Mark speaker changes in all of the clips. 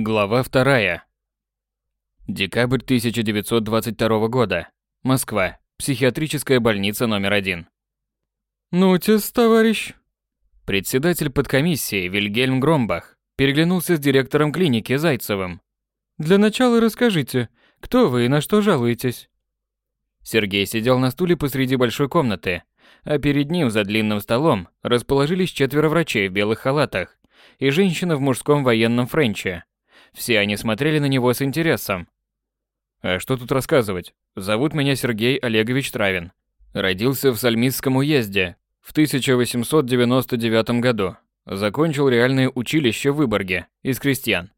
Speaker 1: Глава вторая. Декабрь 1922 года. Москва. Психиатрическая больница номер один.
Speaker 2: «Ну-тес, товарищ».
Speaker 1: Председатель подкомиссии Вильгельм Громбах переглянулся с директором клиники Зайцевым.
Speaker 2: «Для начала расскажите, кто вы и на что жалуетесь?»
Speaker 1: Сергей сидел на стуле посреди большой комнаты, а перед ним за длинным столом расположились четверо врачей в белых халатах и женщина в мужском военном френче. Все они смотрели на него с интересом. А что тут рассказывать? Зовут меня Сергей Олегович Травин. Родился в Сальмисском уезде в 1899 году. Закончил реальное училище в Выборге из крестьян.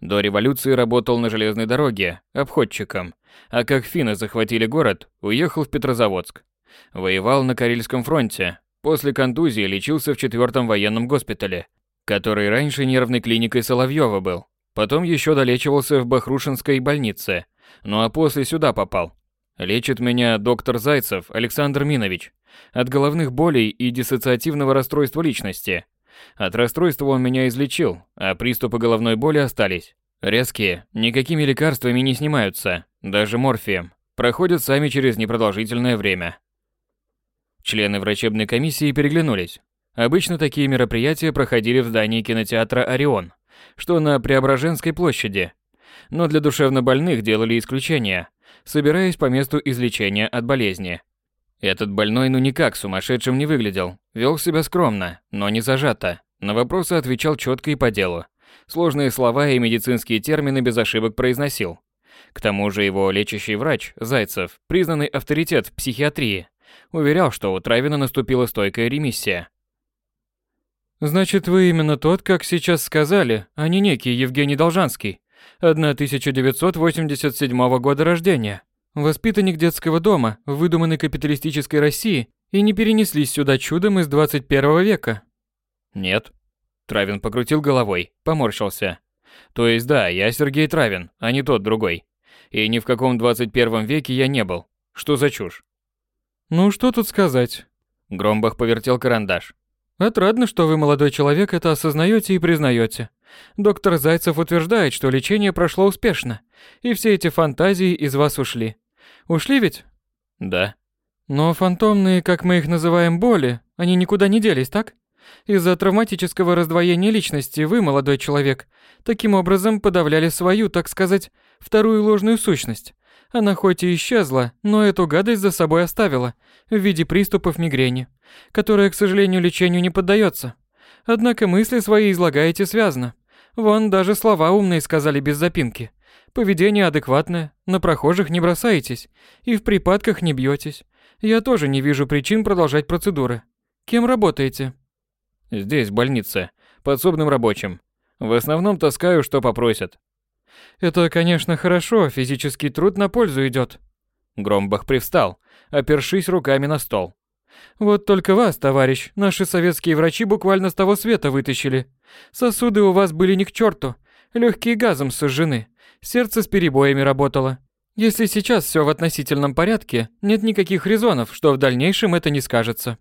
Speaker 1: До революции работал на железной дороге, обходчиком, а как финны захватили город, уехал в Петрозаводск. Воевал на Карельском фронте, после контузии лечился в четвертом военном госпитале, который раньше нервной клиникой Соловьева был. Потом еще долечивался в Бахрушинской больнице, ну а после сюда попал. Лечит меня доктор Зайцев Александр Минович от головных болей и диссоциативного расстройства личности. От расстройства он меня излечил, а приступы головной боли остались. Резкие, никакими лекарствами не снимаются, даже морфием. Проходят сами через непродолжительное время. Члены врачебной комиссии переглянулись. Обычно такие мероприятия проходили в здании кинотеатра «Орион», что на Преображенской площади. Но для душевнобольных делали исключение, собираясь по месту излечения от болезни. Этот больной ну никак сумасшедшим не выглядел, вел себя скромно, но не зажато, на вопросы отвечал четко и по делу. Сложные слова и медицинские термины без ошибок произносил. К тому же его лечащий врач, Зайцев, признанный авторитет в психиатрии, уверял, что у Травина наступила стойкая ремиссия.
Speaker 2: «Значит, вы именно тот, как сейчас сказали, а не некий Евгений Должанский, 1987 года рождения, воспитанник детского дома в выдуманной капиталистической России и не перенеслись сюда чудом из 21 века?»
Speaker 1: «Нет». Травин покрутил головой, поморщился. «То есть да, я Сергей Травин, а не тот другой. И ни в каком 21 веке я не был. Что за чушь?»
Speaker 2: «Ну, что тут сказать?»
Speaker 1: Громбах повертел карандаш.
Speaker 2: Отрадно, что вы, молодой человек, это осознаете и признаете. Доктор Зайцев утверждает, что лечение прошло успешно, и все эти фантазии из вас ушли. Ушли ведь?
Speaker 1: Да.
Speaker 2: Но фантомные, как мы их называем, боли, они никуда не делись, так? Из-за травматического раздвоения личности вы, молодой человек, таким образом подавляли свою, так сказать, вторую ложную сущность. Она хоть и исчезла, но эту гадость за собой оставила в виде приступов мигрени, которая, к сожалению, лечению не поддается. Однако мысли свои излагаете связно. Вон даже слова умные сказали без запинки. Поведение адекватное, на прохожих не бросаетесь и в припадках не бьетесь. Я тоже не вижу причин продолжать процедуры. Кем работаете?
Speaker 1: Здесь, в больнице, подсобным рабочим. В основном таскаю, что попросят.
Speaker 2: Это, конечно, хорошо, физический труд на пользу идет.
Speaker 1: Громбах привстал, опершись руками на стол.
Speaker 2: Вот только вас, товарищ, наши советские врачи буквально с того света вытащили. Сосуды у вас были ни к черту, легкие газом сожжены, сердце с перебоями работало. Если сейчас все в относительном порядке, нет никаких резонов, что в дальнейшем это не скажется.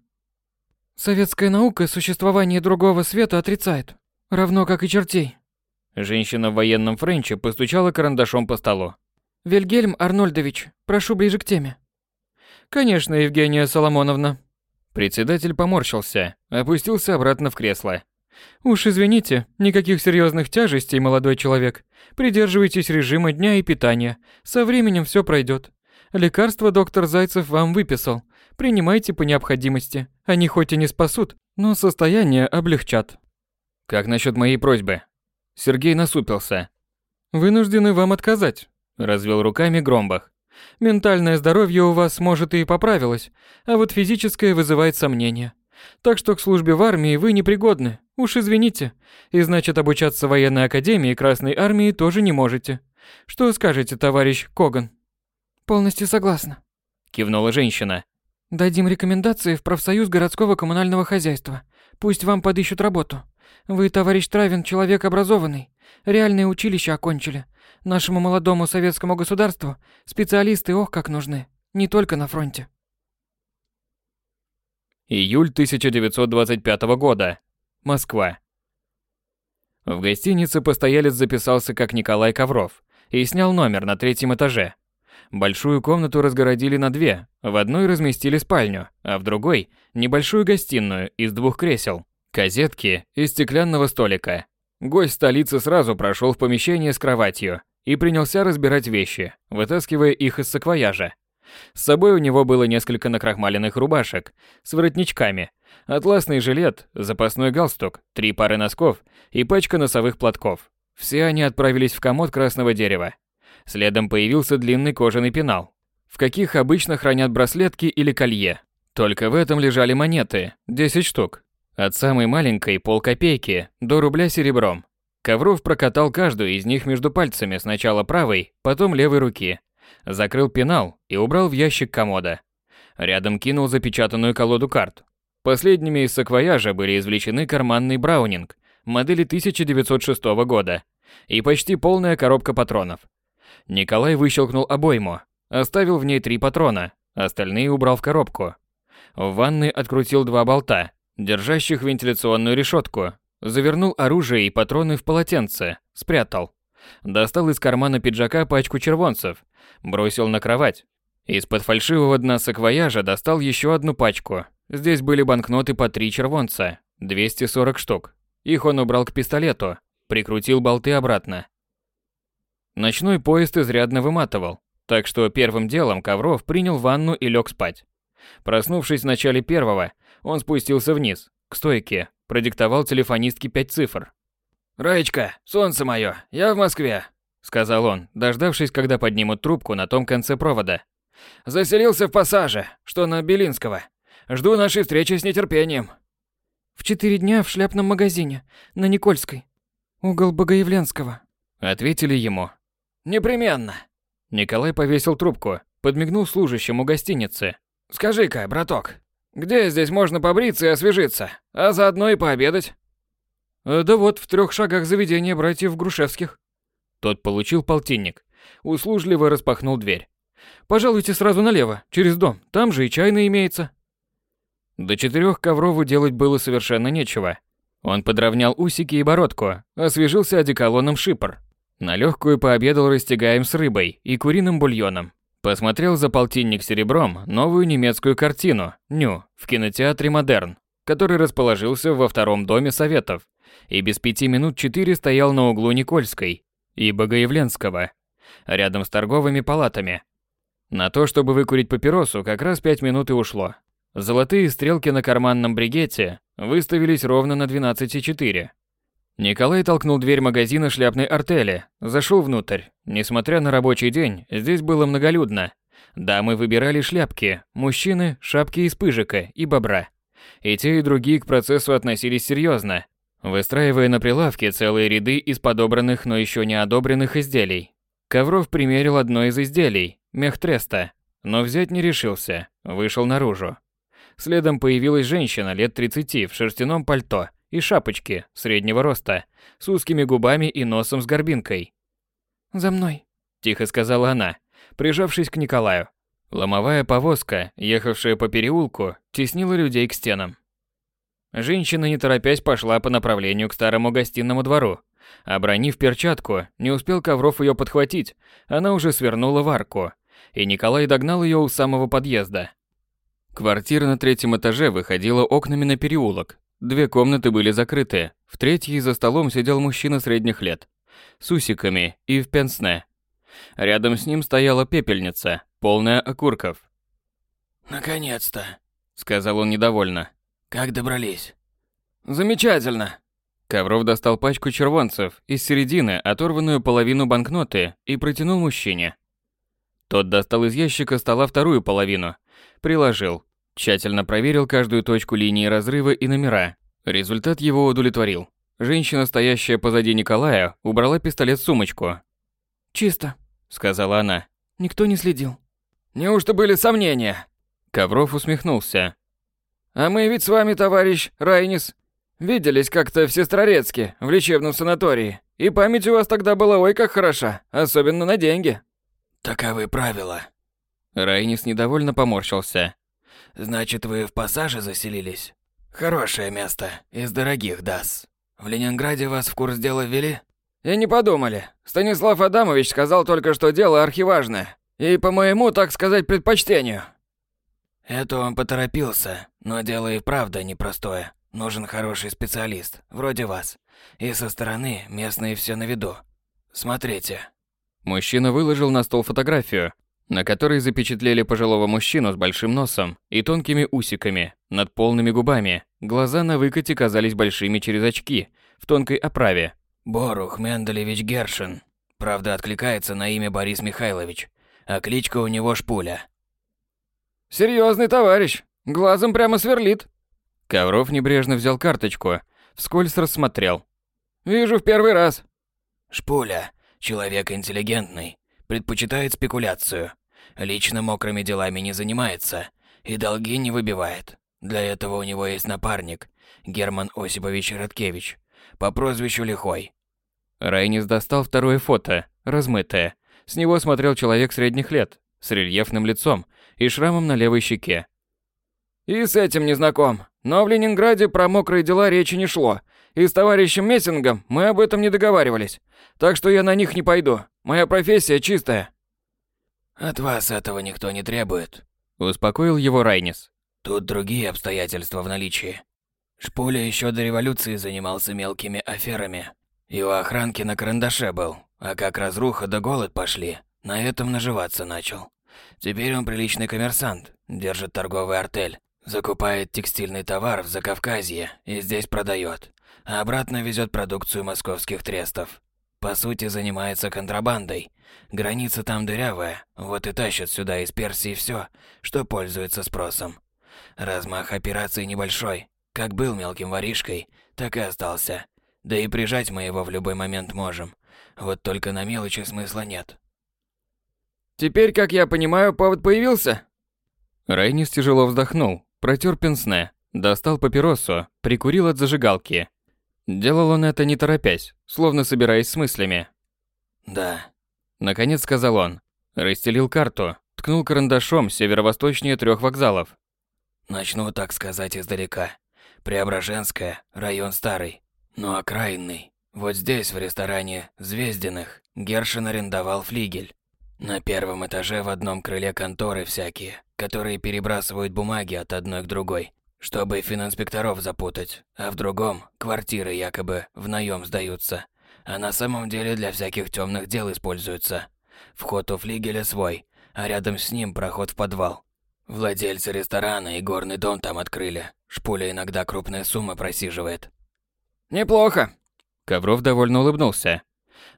Speaker 2: Советская наука существование другого света отрицает, равно как и чертей.
Speaker 1: Женщина в военном френче постучала карандашом по столу.
Speaker 2: «Вильгельм Арнольдович, прошу ближе к теме». «Конечно, Евгения Соломоновна».
Speaker 1: Председатель поморщился, опустился обратно в кресло.
Speaker 2: «Уж извините, никаких серьезных тяжестей, молодой человек. Придерживайтесь режима дня и питания. Со временем все пройдет. Лекарства доктор Зайцев вам выписал. Принимайте по необходимости. Они хоть и не спасут, но состояние облегчат».
Speaker 1: «Как насчет моей просьбы?» Сергей насупился.
Speaker 2: «Вынуждены вам отказать», –
Speaker 1: развел руками Громбах.
Speaker 2: «Ментальное здоровье у вас, может, и поправилось, а вот физическое вызывает сомнения. Так что к службе в армии вы непригодны, уж извините. И значит, обучаться в военной академии Красной Армии тоже не можете. Что скажете, товарищ Коган?» «Полностью согласна», – кивнула женщина. «Дадим рекомендации в профсоюз городского коммунального хозяйства. Пусть вам подыщут работу. Вы, товарищ Травин, человек образованный. Реальное училище окончили. Нашему молодому советскому государству специалисты ох как нужны. Не только на фронте.
Speaker 1: Июль 1925 года. Москва. В гостинице постоялец записался как Николай Ковров и снял номер на третьем этаже. Большую комнату разгородили на две, в одной разместили спальню, а в другой – небольшую гостиную из двух кресел, козетки и стеклянного столика. Гость столицы сразу прошел в помещение с кроватью и принялся разбирать вещи, вытаскивая их из саквояжа. С собой у него было несколько накрахмаленных рубашек с воротничками, атласный жилет, запасной галстук, три пары носков и пачка носовых платков. Все они отправились в комод красного дерева. Следом появился длинный кожаный пенал, в каких обычно хранят браслетки или колье. Только в этом лежали монеты, 10 штук, от самой маленькой полкопейки до рубля серебром. Ковров прокатал каждую из них между пальцами сначала правой, потом левой руки. Закрыл пенал и убрал в ящик комода. Рядом кинул запечатанную колоду карт. Последними из саквояжа были извлечены карманный браунинг модели 1906 года и почти полная коробка патронов. Николай выщелкнул обойму, оставил в ней три патрона, остальные убрал в коробку. В ванной открутил два болта, держащих вентиляционную решетку, завернул оружие и патроны в полотенце, спрятал. Достал из кармана пиджака пачку червонцев, бросил на кровать. Из-под фальшивого дна саквояжа достал еще одну пачку. Здесь были банкноты по три червонца, 240 штук. Их он убрал к пистолету, прикрутил болты обратно. Ночной поезд изрядно выматывал, так что первым делом Ковров принял ванну и лег спать. Проснувшись в начале первого, он спустился вниз, к стойке, продиктовал телефонистке пять цифр. «Раечка, солнце мое, я в Москве», — сказал он, дождавшись, когда поднимут трубку на том конце провода. «Заселился в пассаже, что на Белинского. Жду нашей встречи с нетерпением».
Speaker 2: «В четыре дня в шляпном магазине, на Никольской. Угол Богоявленского», —
Speaker 1: ответили ему.
Speaker 3: «Непременно».
Speaker 1: Николай повесил трубку, подмигнул служащему гостиницы.
Speaker 3: «Скажи-ка, браток, где здесь можно побриться и освежиться, а заодно и пообедать?»
Speaker 2: «Э, «Да вот, в трех шагах заведения братьев Грушевских».
Speaker 1: Тот получил полтинник, услужливо распахнул дверь.
Speaker 2: «Пожалуйте сразу налево, через дом, там же и чайный имеется».
Speaker 1: До четырех Коврову делать было совершенно нечего. Он подровнял усики и бородку, освежился одеколоном шипр. На легкую пообедал растягаем с рыбой и куриным бульоном. Посмотрел за полтинник серебром новую немецкую картину «Ню» в кинотеатре «Модерн», который расположился во втором доме Советов, и без пяти минут четыре стоял на углу Никольской и Богоявленского, рядом с торговыми палатами. На то, чтобы выкурить папиросу, как раз пять минут и ушло. Золотые стрелки на карманном бригете выставились ровно на 12,4. Николай толкнул дверь магазина шляпной артели, зашел внутрь. Несмотря на рабочий день, здесь было многолюдно. Дамы выбирали шляпки, мужчины – шапки из пыжика и бобра. И те, и другие к процессу относились серьезно, выстраивая на прилавке целые ряды из подобранных, но еще не одобренных изделий. Ковров примерил одно из изделий – мех треста, но взять не решился, вышел наружу. Следом появилась женщина лет 30 в шерстяном пальто и шапочке среднего роста, с узкими губами и носом с горбинкой.
Speaker 2: «За мной», –
Speaker 1: тихо сказала она, прижавшись к Николаю. Ломовая повозка, ехавшая по переулку, теснила людей к стенам. Женщина, не торопясь, пошла по направлению к старому гостиному двору. Обронив перчатку, не успел Ковров ее подхватить, она уже свернула в арку, и Николай догнал ее у самого подъезда. Квартира на третьем этаже выходила окнами на переулок. Две комнаты были закрыты. В третьей за столом сидел мужчина средних лет. С усиками и в пенсне. Рядом с ним стояла пепельница, полная окурков.
Speaker 3: «Наконец-то», —
Speaker 1: сказал он недовольно.
Speaker 3: «Как добрались?»
Speaker 2: «Замечательно».
Speaker 1: Ковров достал пачку червонцев, из середины оторванную половину банкноты и протянул мужчине. Тот достал из ящика стола вторую половину, приложил, Тщательно проверил каждую точку линии разрыва и номера. Результат его удовлетворил. Женщина, стоящая позади Николая, убрала пистолет в сумочку.
Speaker 2: «Чисто», —
Speaker 1: сказала она.
Speaker 2: «Никто не следил».
Speaker 3: «Неужто были сомнения?»
Speaker 1: Ковров усмехнулся.
Speaker 3: «А мы ведь с вами, товарищ Райнис, виделись как-то в Сестрорецке, в лечебном санатории. И память у вас тогда была ой как хороша, особенно на деньги».
Speaker 4: «Таковы правила».
Speaker 1: Райнис недовольно поморщился.
Speaker 4: Значит, вы в пассаже заселились? Хорошее место, из дорогих, Дас. В Ленинграде вас в курс дела ввели?
Speaker 3: И не подумали. Станислав Адамович сказал только, что дело архиважное. И по моему, так сказать, предпочтению.
Speaker 4: Это он поторопился, но дело и правда непростое. Нужен хороший специалист, вроде вас. И со стороны местные все на виду. Смотрите.
Speaker 1: Мужчина выложил на стол фотографию, на которой запечатлели пожилого мужчину с большим носом и тонкими усиками, над полными губами. Глаза на выкате казались большими через очки, в тонкой оправе.
Speaker 4: Борух Менделевич Гершин. Правда, откликается на имя Борис Михайлович, а кличка у него Шпуля.
Speaker 3: Серьезный товарищ, глазом прямо сверлит.
Speaker 1: Ковров небрежно взял карточку, вскользь рассмотрел.
Speaker 3: Вижу в первый раз.
Speaker 4: Шпуля, человек интеллигентный, предпочитает спекуляцию. Лично мокрыми делами не занимается и долги не выбивает. Для этого у него есть напарник, Герман Осипович Радкевич, по прозвищу Лихой.
Speaker 1: Райнис достал второе фото, размытое. С него смотрел человек средних лет, с рельефным лицом и шрамом на левой щеке.
Speaker 3: И с этим не знаком. Но в Ленинграде про мокрые дела речи не шло. И с товарищем Мессингом мы об этом не договаривались. Так что я на них не пойду. Моя профессия чистая.
Speaker 4: От вас этого никто не требует.
Speaker 1: Успокоил его Райнис.
Speaker 4: Тут другие обстоятельства в наличии. Шпуля еще до революции занимался мелкими аферами. Его охранки на карандаше был, а как разруха да голод пошли, на этом наживаться начал. Теперь он приличный коммерсант, держит торговый артель, закупает текстильный товар в Закавказье и здесь продает, а обратно везет продукцию московских трестов. По сути, занимается контрабандой. Граница там дырявая, вот и тащат сюда из Персии все, что пользуется спросом. Размах операции небольшой. Как был мелким воришкой, так и остался. Да и прижать мы его в любой момент можем. Вот только на мелочи смысла нет.
Speaker 3: Теперь, как я понимаю, повод появился?
Speaker 1: Райнис тяжело вздохнул, протер пенсне, достал папиросу, прикурил от зажигалки. Делал он это не торопясь, словно собираясь с мыслями.
Speaker 4: Да.
Speaker 1: Наконец сказал он. Расстелил карту, ткнул карандашом северо-восточнее трех вокзалов.
Speaker 4: Начну, так сказать, издалека. Преображенская, район старый, но окраинный. Вот здесь, в ресторане Звездиных, Гершин арендовал флигель. На первом этаже в одном крыле конторы всякие, которые перебрасывают бумаги от одной к другой, чтобы фининспекторов запутать, а в другом квартиры якобы в наем сдаются, а на самом деле для всяких темных дел используются. Вход у флигеля свой, а рядом с ним проход в подвал. Владельцы ресторана и горный дом там открыли. Шпуля иногда крупные суммы просиживает.
Speaker 3: Неплохо.
Speaker 1: Ковров довольно улыбнулся.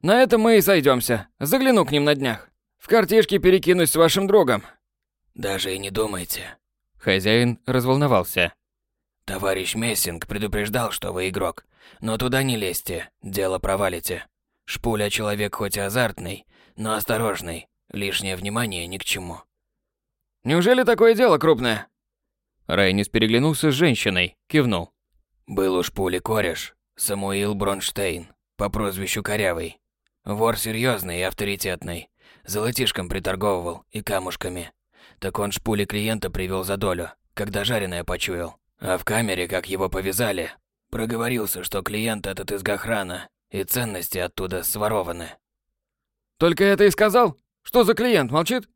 Speaker 3: На этом мы и сойдемся. Загляну к ним на днях. В картишке перекинусь с вашим другом.
Speaker 4: Даже и не думайте.
Speaker 1: Хозяин разволновался.
Speaker 4: Товарищ Мессинг предупреждал, что вы игрок. Но туда не лезьте, дело провалите. Шпуля человек хоть и азартный, но осторожный. Лишнее внимание ни к чему.
Speaker 3: Неужели такое дело крупное?
Speaker 1: Райнис переглянулся с женщиной, кивнул.
Speaker 4: Был у Шпули кореш, Самуил Бронштейн, по прозвищу Корявый. Вор серьезный и авторитетный. Золотишком приторговывал и камушками. Так он шпули клиента привел за долю, когда жареное почуял. А в камере, как его повязали, проговорился, что клиент этот из Гохрана, и ценности оттуда сворованы.
Speaker 3: Только это и сказал? Что за клиент, молчит?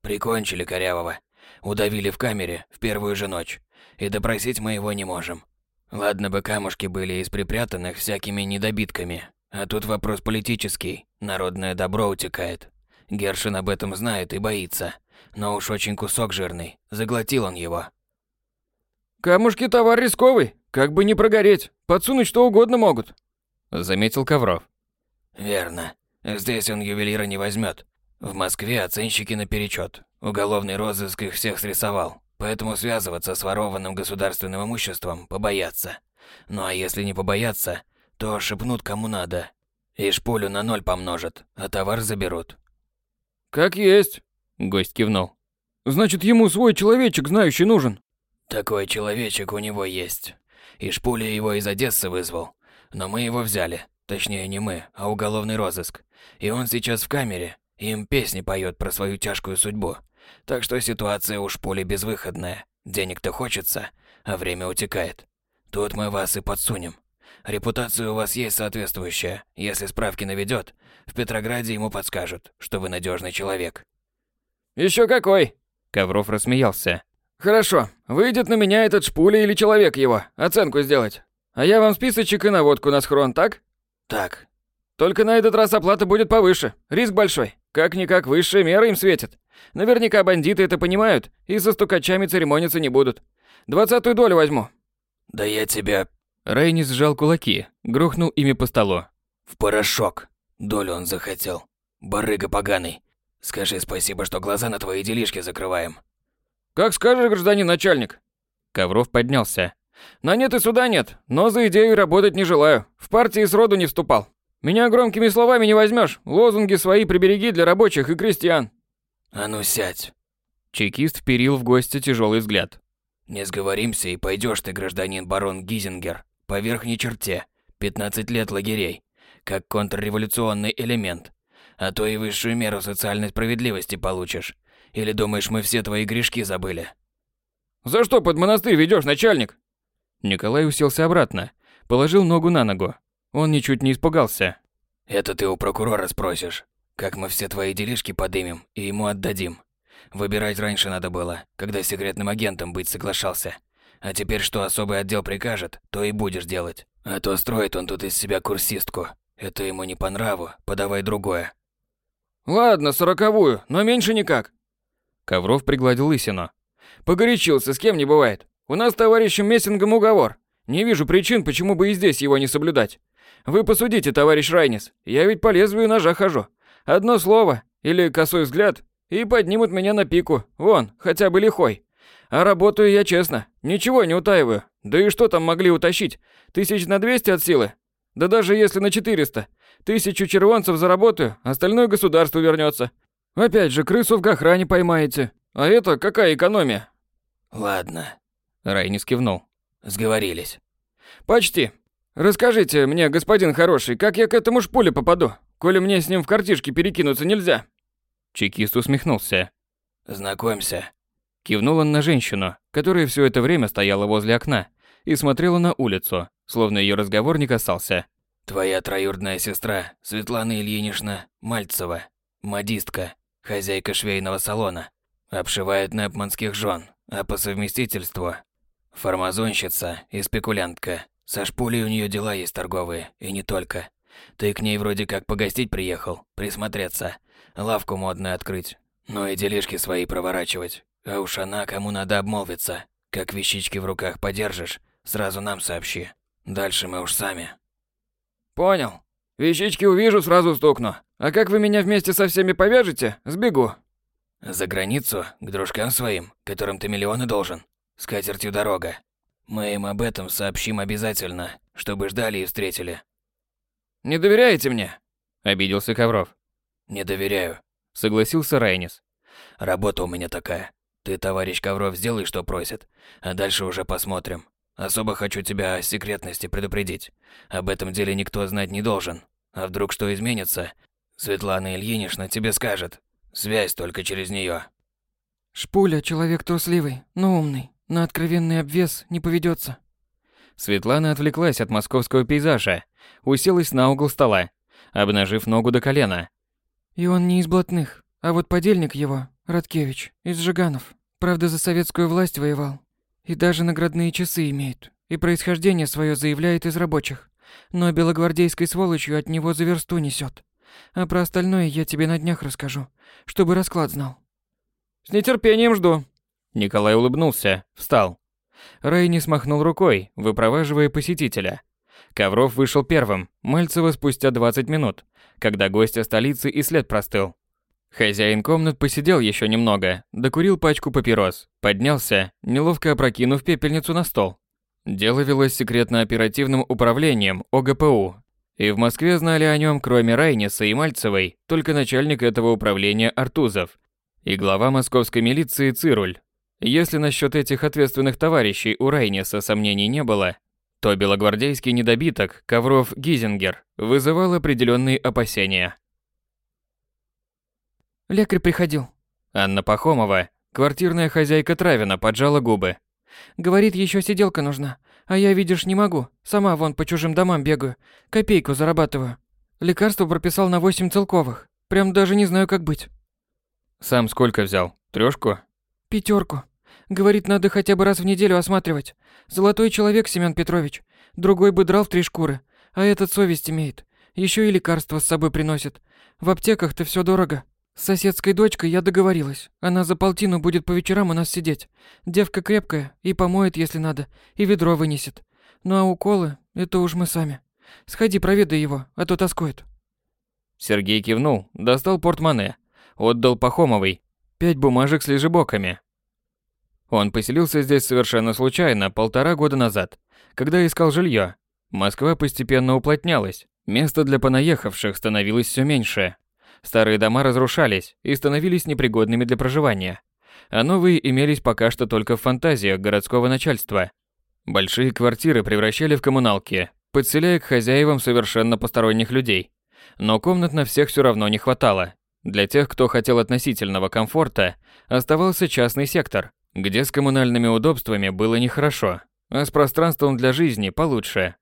Speaker 4: Прикончили Корявого. Удавили в камере в первую же ночь. И допросить мы его не можем. Ладно бы камушки были из припрятанных всякими недобитками. А тут вопрос политический. Народное добро утекает. Гершин об этом знает и боится. Но уж очень кусок жирный. Заглотил он его.
Speaker 3: Камушки товар рисковый. Как бы не прогореть. Подсунуть что угодно могут.
Speaker 1: Заметил Ковров.
Speaker 4: Верно. Здесь он ювелира не возьмет. В Москве оценщики наперечет. Уголовный розыск их всех срисовал. Поэтому связываться с ворованным государственным имуществом побоятся. Ну а если не побоятся, то шепнут кому надо. И шпулю на ноль помножат, а товар заберут.
Speaker 3: «Как есть», — гость кивнул. «Значит, ему свой человечек знающий нужен».
Speaker 4: «Такой человечек у него есть. И шпуля его из Одессы вызвал. Но мы его взяли. Точнее, не мы, а уголовный розыск. И он сейчас в камере. Им песни поет про свою тяжкую судьбу. Так что ситуация у шпули безвыходная. Денег-то хочется, а время утекает. Тут мы вас и подсунем. Репутация у вас есть соответствующая. Если справки наведет, в Петрограде ему подскажут, что вы надежный человек.
Speaker 3: Еще какой?
Speaker 1: Ковров рассмеялся.
Speaker 3: Хорошо, выйдет на меня этот шпуля или человек его, оценку сделать. А я вам списочек и наводку на схрон, так?
Speaker 4: Так.
Speaker 3: Только на этот раз оплата будет повыше. Риск большой. Как-никак высшая мера им светит. Наверняка бандиты это понимают и со стукачами церемониться не будут. Двадцатую долю возьму.
Speaker 4: Да я тебя...
Speaker 1: Рейнис сжал кулаки, грохнул ими по столу.
Speaker 4: В порошок. Долю он захотел. Барыга поганый. Скажи спасибо, что глаза на твои делишки закрываем.
Speaker 3: Как скажешь, гражданин начальник.
Speaker 1: Ковров поднялся.
Speaker 3: На нет и суда нет, но за идею работать не желаю. В партии сроду не вступал. Меня громкими словами не возьмешь. Лозунги свои прибереги для рабочих и крестьян.
Speaker 4: А ну сядь.
Speaker 1: Чекист вперил в гостя тяжелый взгляд.
Speaker 4: Не сговоримся и пойдешь ты, гражданин барон Гизингер, по верхней черте. 15 лет лагерей. Как контрреволюционный элемент. А то и высшую меру социальной справедливости получишь. Или думаешь, мы все твои грешки забыли?
Speaker 3: За что под монастырь ведешь, начальник?
Speaker 1: Николай уселся обратно, положил ногу на ногу. Он ничуть не испугался.
Speaker 4: Это ты у прокурора спросишь. Как мы все твои делишки подымем и ему отдадим. Выбирать раньше надо было, когда секретным агентом быть соглашался. А теперь что особый отдел прикажет, то и будешь делать. А то строит он тут из себя курсистку. Это ему не по нраву, подавай другое.
Speaker 3: Ладно, сороковую, но меньше никак.
Speaker 1: Ковров пригладил лысину.
Speaker 3: Погорячился, с кем не бывает. У нас с товарищем Мессингом уговор. Не вижу причин, почему бы и здесь его не соблюдать. Вы посудите, товарищ Райнис. Я ведь по лезвию ножа хожу. Одно слово или косой взгляд, и поднимут меня на пику. Вон, хотя бы лихой. А работаю я честно, ничего не утаиваю. Да и что там могли утащить? Тысяч на двести от силы? Да даже если на четыреста. Тысячу червонцев заработаю, остальное государству вернется. Опять же, крысу в охране поймаете. А это какая экономия?
Speaker 4: Ладно.
Speaker 1: Райнис кивнул.
Speaker 4: Сговорились.
Speaker 3: Почти. Расскажите мне, господин хороший, как я к этому шпуле попаду, коли мне с ним в картишке перекинуться нельзя?
Speaker 1: Чекист усмехнулся.
Speaker 4: Знакомься.
Speaker 1: Кивнул он на женщину, которая все это время стояла возле окна и смотрела на улицу, словно ее разговор не касался.
Speaker 4: Твоя троюродная сестра, Светлана Ильинична Мальцева, модистка, хозяйка швейного салона, обшивает непманских жен, а по совместительству фармазонщица и спекулянтка. Со шпулей у нее дела есть торговые, и не только. Ты к ней вроде как погостить приехал, присмотреться, лавку модную открыть, но и делишки свои проворачивать. А уж она кому надо обмолвиться. Как вещички в руках подержишь, сразу нам сообщи. Дальше мы уж сами.
Speaker 3: Понял. Вещички увижу, сразу стукну. А как вы меня вместе со всеми повяжете, сбегу.
Speaker 4: За границу, к дружкам своим, которым ты миллионы должен. С катертью дорога. Мы им об этом сообщим обязательно, чтобы ждали и встретили.
Speaker 3: Не доверяете мне?
Speaker 1: Обиделся Ковров.
Speaker 4: Не доверяю.
Speaker 1: Согласился Райнис.
Speaker 4: Работа у меня такая. Ты, товарищ Ковров, сделай, что просит, а дальше уже посмотрим. Особо хочу тебя о секретности предупредить. Об этом деле никто знать не должен. А вдруг что изменится? Светлана Ильинична тебе скажет. Связь только через нее.
Speaker 2: Шпуля человек трусливый, но умный. На откровенный обвес не поведется.
Speaker 1: Светлана отвлеклась от московского пейзажа, уселась на угол стола, обнажив ногу до колена.
Speaker 2: И он не из блатных, а вот подельник его, Радкевич, из Жиганов. Правда, за советскую власть воевал. И даже наградные часы имеет. И происхождение свое заявляет из рабочих. Но белогвардейской сволочью от него за версту несет. А про остальное я тебе на днях расскажу, чтобы расклад знал.
Speaker 3: С нетерпением жду.
Speaker 1: Николай улыбнулся, встал. Рейни смахнул рукой, выпроваживая посетителя. Ковров вышел первым, Мальцева спустя 20 минут, когда гостя столицы и след простыл. Хозяин комнат посидел еще немного, докурил пачку папирос, поднялся, неловко опрокинув пепельницу на стол. Дело велось секретно-оперативным управлением ОГПУ, и в Москве знали о нем, кроме Райниса и Мальцевой, только начальник этого управления Артузов и глава московской милиции Цируль. Если насчет этих ответственных товарищей у Райниса сомнений не было, то белогвардейский недобиток Ковров Гизингер вызывал определенные опасения.
Speaker 2: Лекарь приходил.
Speaker 1: Анна Пахомова, квартирная хозяйка Травина, поджала губы.
Speaker 2: Говорит, еще сиделка нужна. А я, видишь, не могу. Сама вон по чужим домам бегаю. Копейку зарабатываю. Лекарство прописал на восемь целковых. Прям даже не знаю, как быть.
Speaker 1: Сам сколько взял? Трёшку?
Speaker 2: Пятерку. Говорит, надо хотя бы раз в неделю осматривать. Золотой человек, Семён Петрович. Другой бы драл в три шкуры. А этот совесть имеет. Еще и лекарства с собой приносит. В аптеках-то все дорого. С соседской дочкой я договорилась. Она за полтину будет по вечерам у нас сидеть. Девка крепкая и помоет, если надо, и ведро вынесет. Ну а уколы – это уж мы сами. Сходи, проведай его, а то тоскует.
Speaker 1: Сергей кивнул, достал портмоне, отдал Пахомовой пять бумажек с лежебоками. Он поселился здесь совершенно случайно полтора года назад, когда искал жилье. Москва постепенно уплотнялась, места для понаехавших становилось все меньше. Старые дома разрушались и становились непригодными для проживания, а новые имелись пока что только в фантазиях городского начальства. Большие квартиры превращали в коммуналки, подселяя к хозяевам совершенно посторонних людей. Но комнат на всех все равно не хватало. Для тех, кто хотел относительного комфорта, оставался частный сектор, где с коммунальными удобствами было нехорошо, а с пространством для жизни получше.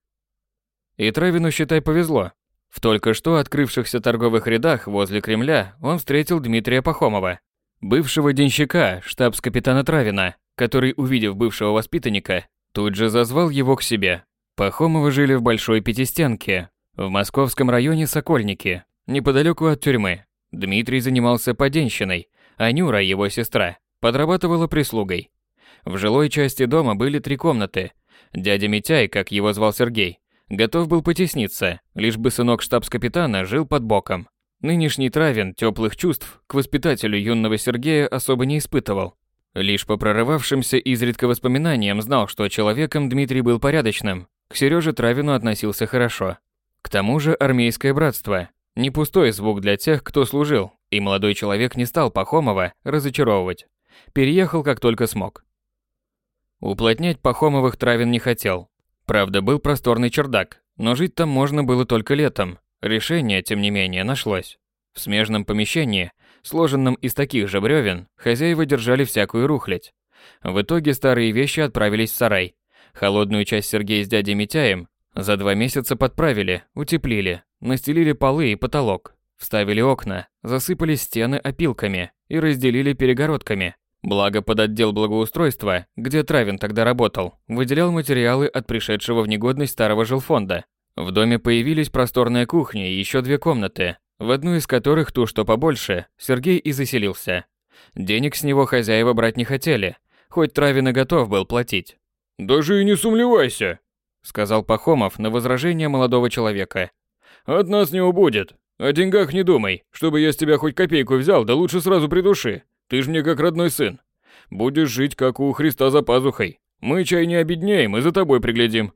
Speaker 1: И Травину, считай, повезло. В только что открывшихся торговых рядах возле Кремля он встретил Дмитрия Пахомова, бывшего денщика, штабс-капитана Травина, который, увидев бывшего воспитанника, тут же зазвал его к себе. Пахомовы жили в Большой Пятистенке, в московском районе Сокольники, неподалеку от тюрьмы. Дмитрий занимался поденщиной, а Нюра, его сестра, подрабатывала прислугой. В жилой части дома были три комнаты. Дядя Митяй, как его звал Сергей, Готов был потесниться, лишь бы сынок штабс-капитана жил под боком. Нынешний Травин теплых чувств к воспитателю юного Сергея особо не испытывал. Лишь по прорывавшимся изредка воспоминаниям знал, что человеком Дмитрий был порядочным, к Сереже Травину относился хорошо. К тому же армейское братство – не пустой звук для тех, кто служил, и молодой человек не стал Пахомова разочаровывать. Переехал как только смог. Уплотнять Пахомовых Травин не хотел, Правда, был просторный чердак, но жить там можно было только летом. Решение, тем не менее, нашлось. В смежном помещении, сложенном из таких же бревен, хозяева держали всякую рухлядь. В итоге старые вещи отправились в сарай. Холодную часть Сергей с дядей Митяем за два месяца подправили, утеплили, настелили полы и потолок, вставили окна, засыпали стены опилками и разделили перегородками. Благо под отдел благоустройства, где Травин тогда работал, выделял материалы от пришедшего в негодность старого жилфонда. В доме появились просторная кухня и еще две комнаты, в одну из которых, ту что побольше, Сергей и заселился. Денег с него хозяева брать не хотели, хоть Травин и готов был платить.
Speaker 3: «Даже и не сумлевайся», —
Speaker 1: сказал Пахомов на возражение молодого человека.
Speaker 3: «От нас не убудет. О деньгах не думай, чтобы я с тебя хоть копейку взял, да лучше сразу придуши. Ты ж мне как родной сын. Будешь жить, как у Христа за пазухой. Мы чай не обеднеем и за тобой приглядим.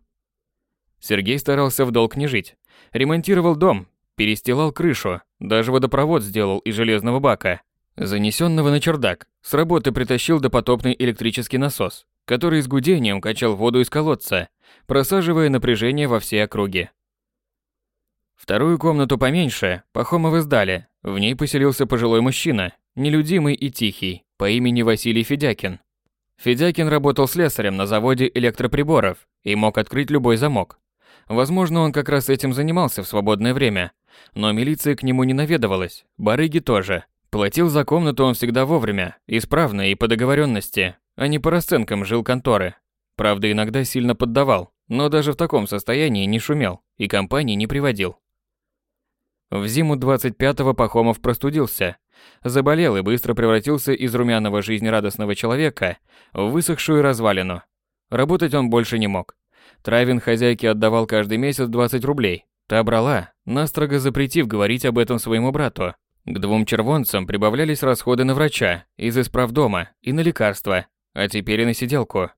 Speaker 1: Сергей старался в долг не жить. Ремонтировал дом, перестилал крышу, даже водопровод сделал из железного бака, занесенного на чердак. С работы притащил допотопный электрический насос, который с гудением качал воду из колодца, просаживая напряжение во все округи. Вторую комнату поменьше Пахомовы сдали. В ней поселился пожилой мужчина, нелюдимый и тихий, по имени Василий Федякин. Федякин работал слесарем на заводе электроприборов и мог открыть любой замок. Возможно, он как раз этим занимался в свободное время, но милиция к нему не наведывалась, барыги тоже. Платил за комнату он всегда вовремя, исправно и по договоренности, а не по расценкам жил конторы. Правда, иногда сильно поддавал, но даже в таком состоянии не шумел и компании не приводил. В зиму 25-го Пахомов простудился, Заболел и быстро превратился из румяного жизнерадостного человека в высохшую развалину. Работать он больше не мог. Травин хозяйке отдавал каждый месяц 20 рублей. Та брала, настрого запретив говорить об этом своему брату. К двум червонцам прибавлялись расходы на врача из исправдома и на лекарства, а теперь и на сиделку.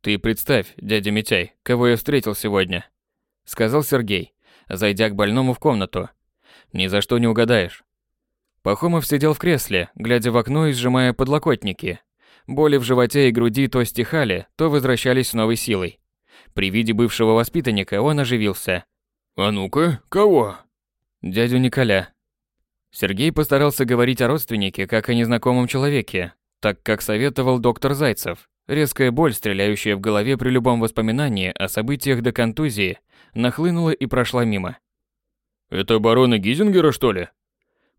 Speaker 1: «Ты представь, дядя Митяй, кого я встретил сегодня», — сказал Сергей, зайдя к больному в комнату. «Ни за что не угадаешь. Пахомов сидел в кресле, глядя в окно и сжимая подлокотники. Боли в животе и груди то стихали, то возвращались с новой силой. При виде бывшего воспитанника он оживился.
Speaker 3: «А ну-ка, кого?»
Speaker 1: «Дядю Николя». Сергей постарался говорить о родственнике, как о незнакомом человеке, так как советовал доктор Зайцев, Резкая боль, стреляющая в голове при любом воспоминании о событиях до контузии, нахлынула и прошла мимо.
Speaker 3: «Это барона Гизингера, что ли?»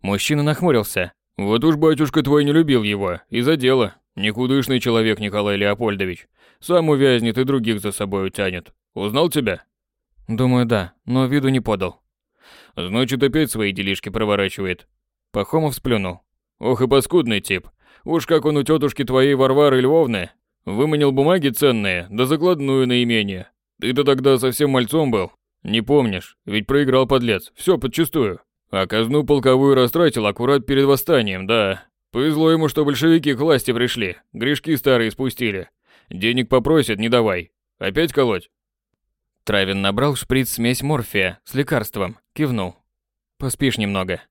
Speaker 1: Мужчина нахмурился.
Speaker 3: «Вот уж батюшка твой не любил его, из-за дела. Никудышный человек Николай Леопольдович. Сам увязнет и других за собой утянет. Узнал тебя?»
Speaker 1: «Думаю, да, но виду не подал».
Speaker 3: «Значит, опять свои делишки проворачивает».
Speaker 1: Пахомов сплюнул.
Speaker 3: «Ох и паскудный тип. Уж как он у тетушки твоей Варвары Львовны выманил бумаги ценные, да закладную на имение. Ты-то тогда совсем мальцом был. Не помнишь, ведь проиграл подлец, все подчистую. А казну полковую растратил аккурат перед восстанием, да. Повезло ему, что большевики к власти пришли, грешки старые спустили. Денег попросят, не давай. Опять колоть?
Speaker 1: Травин набрал шприц смесь морфия с лекарством, кивнул. Поспишь немного.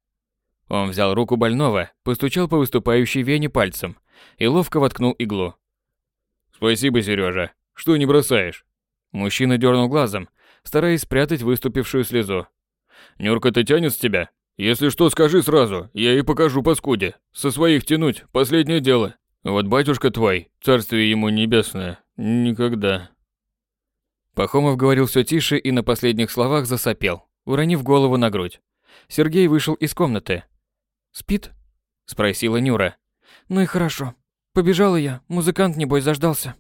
Speaker 1: Он взял руку больного, постучал по выступающей вене пальцем и ловко воткнул иглу.
Speaker 3: Спасибо, Сережа. Что не бросаешь?
Speaker 1: Мужчина дернул глазом, стараясь спрятать выступившую слезу.
Speaker 3: Нюрка-то тянет с тебя? Если что, скажи сразу, я ей покажу паскуде. Со своих тянуть – последнее дело. Вот батюшка твой, царствие ему небесное, никогда.
Speaker 1: Пахомов говорил все тише и на последних словах засопел, уронив голову на грудь. Сергей вышел из комнаты.
Speaker 2: «Спит?»
Speaker 1: – спросила Нюра.
Speaker 2: «Ну и хорошо. Побежала я, музыкант, небось, заждался».